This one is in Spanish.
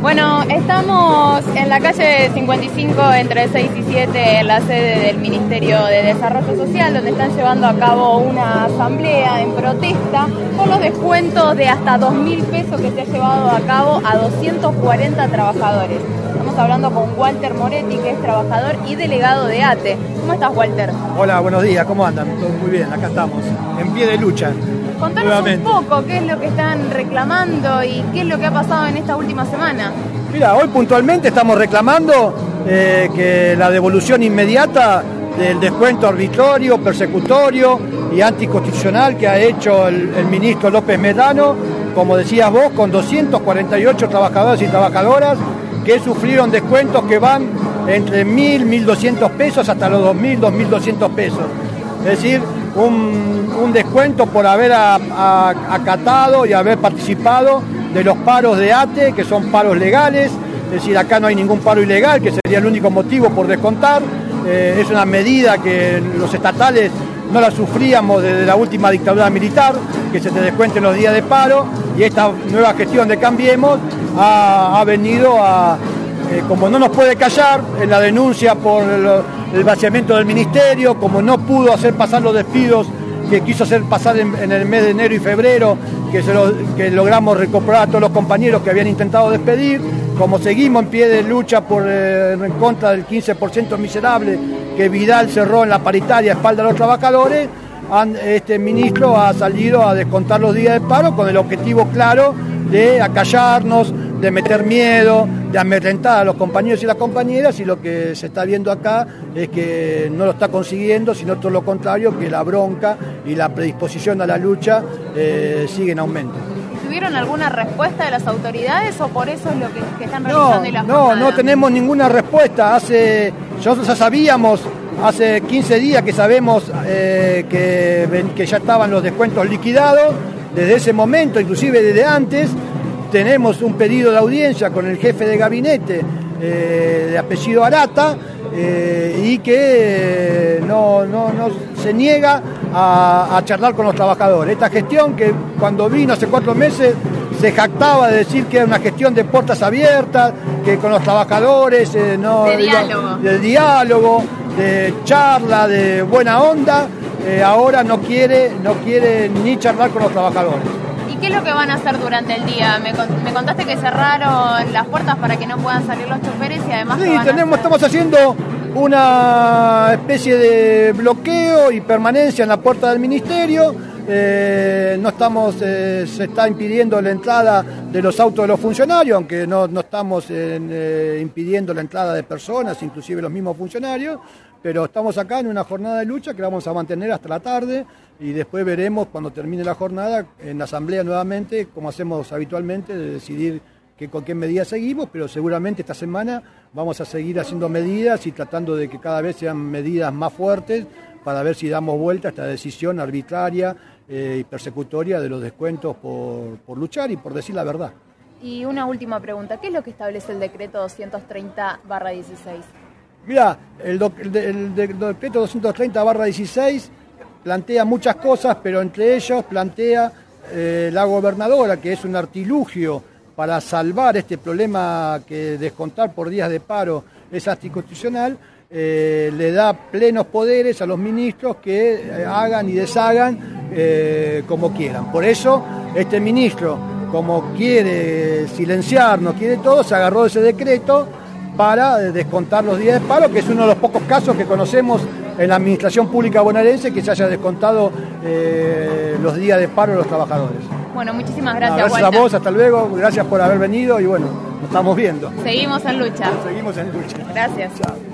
Bueno, estamos en la calle 55 entre 6 y 7 en la sede del Ministerio de Desarrollo Social donde están llevando a cabo una asamblea en protesta por los descuentos de hasta 2 mil pesos que se ha llevado a cabo a 240 trabajadores. Hablando con Walter Moretti que es trabajador y delegado de ATE. ¿Cómo estás Walter? Hola, buenos días, ¿cómo andan? Todo muy bien, acá estamos, en pie de lucha. Contanos un poco qué es lo que están reclamando y qué es lo que ha pasado en esta última semana. Mira, hoy puntualmente estamos reclamando eh, que la devolución inmediata del descuento arbitrario, persecutorio y anticonstitucional que ha hecho el, el ministro López Medano, como decías vos, con 248 trabajadores y trabajadoras que sufrieron descuentos que van entre 1.000, 1.200 pesos hasta los 2.000, 2.200 pesos. Es decir, un, descuento por haber acatado y haber participado de los paros de ATE, que son paros legales, es decir, acá no hay ningún paro ilegal, que sería el único motivo por descontar. Eh, es una medida que los estatales no la sufríamos desde la última dictadura militar, que se te descuenten los días de paro, y esta nueva gestión de Cambiemos ha, venido a, eh, como no nos puede callar en la denuncia por el vaciamiento del ministerio, como no pudo hacer pasar los despidos que quiso hacer pasar en, el mes de enero y febrero, que, logramos recuperar a todos los compañeros que habían intentado despedir, como seguimos en pie de lucha por, eh, en contra del 15% miserable que Vidal cerró en la paritaria a espalda de los trabajadores, este ministro ha salido a descontar los días de paro con el objetivo claro de acallarnos, de meter miedo, de amedrentar a los compañeros y las compañeras y lo que se está viendo acá es que no lo está consiguiendo, sino todo lo contrario, que la bronca y la predisposición a la lucha eh, sigue en aumento. ¿Tuvieron alguna respuesta de las autoridades o por eso es lo que, están realizando no, No, no tenemos ninguna respuesta. Hace, nosotros ya sabíamos, hace 15 días que sabemos eh, que, que ya estaban los descuentos liquidados, desde ese momento, inclusive desde antes, tenemos un pedido de audiencia con el jefe de gabinete eh, de apellido Arata eh, y que no, se niega a, charlar con los trabajadores. Esta gestión que cuando vino hace cuatro meses se jactaba de decir que era una gestión de puertas abiertas, que con los trabajadores, no, de, diálogo. de diálogo, de charla, de buena onda, ahora no quiere, no quiere ni charlar con los trabajadores. ¿Qué es lo que van a hacer durante el día? Me, contaste que cerraron las puertas para que no puedan salir los choferes y además... Sí, tenemos, estamos haciendo una especie de bloqueo y permanencia en la puerta del ministerio. Eh, no estamos, eh, se está impidiendo la entrada de los autos de los funcionarios, aunque no, estamos eh, impidiendo la entrada de personas, inclusive los mismos funcionarios, pero estamos acá en una jornada de lucha que vamos a mantener hasta la tarde y después veremos cuando termine la jornada en la asamblea nuevamente, como hacemos habitualmente, de decidir con qué medidas seguimos, pero seguramente esta semana vamos a seguir haciendo medidas y tratando de que cada vez sean medidas más fuertes para ver si damos vuelta a esta decisión arbitraria eh, y persecutoria de los descuentos por, luchar y por decir la verdad. Y una última pregunta, ¿qué es lo que establece el decreto 230-16? Mira, el, decreto 230-16 plantea muchas cosas, pero entre ellos plantea eh, la gobernadora, que es un artilugio para salvar este problema que descontar por días de paro es anticonstitucional, eh, le da plenos poderes a los ministros que eh, hagan y deshagan como quieran. Por eso, este ministro, como quiere silenciarnos, quiere todo, se agarró ese decreto para descontar los días de paro, que es uno de los pocos casos que conocemos en la administración pública bonaerense que se haya descontado eh, los días de paro de los trabajadores. Bueno, muchísimas gracias. gracias a vos, hasta luego, gracias por haber venido y bueno, nos estamos viendo. Seguimos en lucha. Seguimos en lucha. Gracias. Chao.